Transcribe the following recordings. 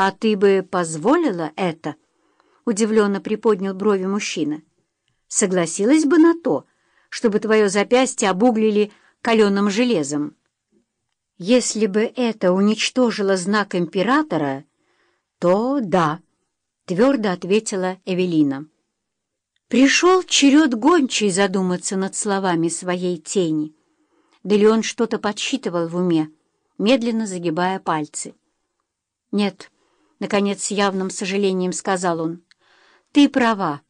«А ты бы позволила это?» — удивленно приподнял брови мужчина. «Согласилась бы на то, чтобы твое запястье обуглили каленым железом?» «Если бы это уничтожило знак императора, то да», — твердо ответила Эвелина. Пришел черед гончей задуматься над словами своей тени. Да ли он что-то подсчитывал в уме, медленно загибая пальцы. «Нет», — наконец с явным сожалением сказал он, — «ты права.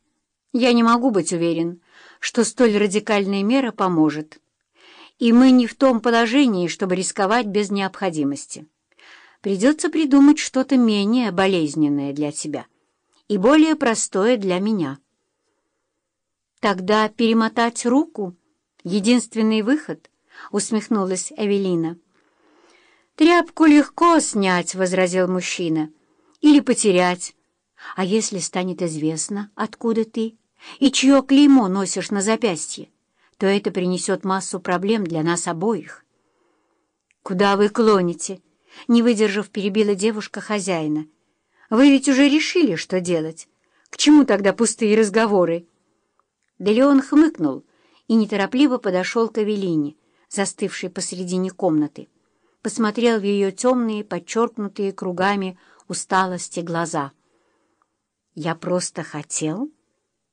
Я не могу быть уверен, что столь радикальная мера поможет. И мы не в том положении, чтобы рисковать без необходимости. Придется придумать что-то менее болезненное для тебя и более простое для меня». «Тогда перемотать руку — единственный выход», — усмехнулась Эвелина. «Тряпку легко снять», — возразил мужчина, — «или потерять. А если станет известно, откуда ты и чье клеймо носишь на запястье, то это принесет массу проблем для нас обоих». «Куда вы клоните?» — не выдержав, перебила девушка хозяина. «Вы ведь уже решили, что делать. К чему тогда пустые разговоры?» Да Леон хмыкнул и неторопливо подошел к Авелине, застывшей посредине комнаты. Посмотрел в ее темные, подчеркнутые кругами усталости глаза. «Я просто хотел,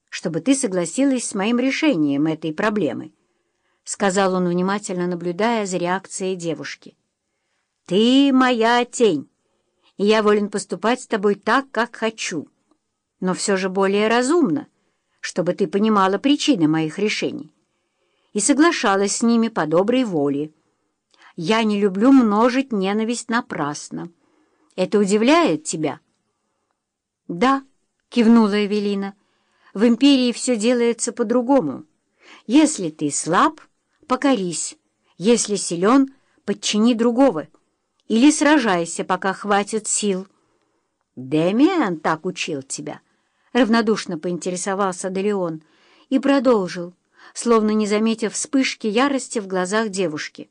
чтобы ты согласилась с моим решением этой проблемы», — сказал он, внимательно наблюдая за реакцией девушки. «Ты моя тень, и я волен поступать с тобой так, как хочу, но все же более разумно» чтобы ты понимала причины моих решений и соглашалась с ними по доброй воле. Я не люблю множить ненависть напрасно. Это удивляет тебя?» «Да», — кивнула Эвелина, — «в империи все делается по-другому. Если ты слаб, покорись. Если силен, подчини другого. Или сражайся, пока хватит сил». «Демиан так учил тебя». Равнодушно поинтересовался Делеон и продолжил, словно не заметив вспышки ярости в глазах девушки.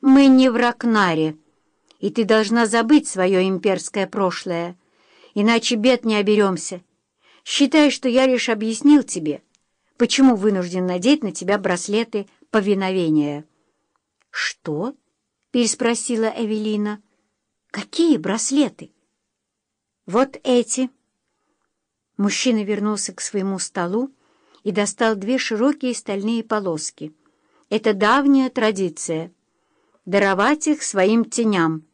«Мы не в Ракнаре, и ты должна забыть свое имперское прошлое, иначе бед не оберемся. Считай, что я лишь объяснил тебе, почему вынужден надеть на тебя браслеты повиновения». «Что?» — переспросила Эвелина. «Какие браслеты?» «Вот эти». Мужчина вернулся к своему столу и достал две широкие стальные полоски. Это давняя традиция — даровать их своим теням.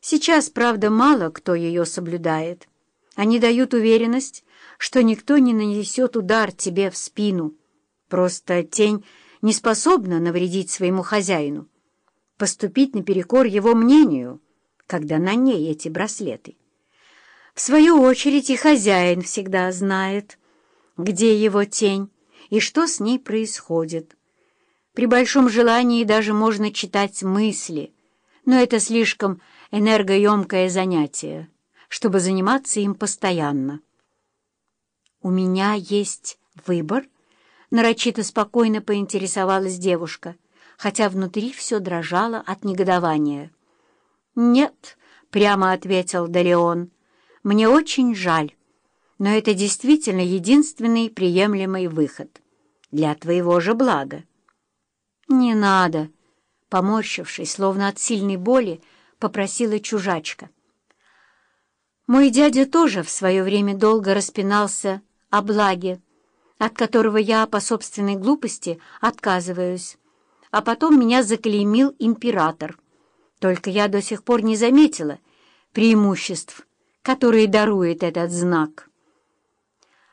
Сейчас, правда, мало кто ее соблюдает. Они дают уверенность, что никто не нанесет удар тебе в спину. Просто тень не способна навредить своему хозяину, поступить наперекор его мнению, когда на ней эти браслеты. В свою очередь и хозяин всегда знает, где его тень и что с ней происходит. При большом желании даже можно читать мысли, но это слишком энергоемкое занятие, чтобы заниматься им постоянно. «У меня есть выбор?» — нарочито спокойно поинтересовалась девушка, хотя внутри все дрожало от негодования. «Нет», — прямо ответил Далеон, — мне очень жаль, но это действительно единственный приемлемый выход. Для твоего же блага. Не надо, поморщившись, словно от сильной боли, попросила чужачка. Мой дядя тоже в свое время долго распинался о благе, от которого я по собственной глупости отказываюсь, а потом меня заклеймил император. Только я до сих пор не заметила преимуществ, которые дарует этот знак.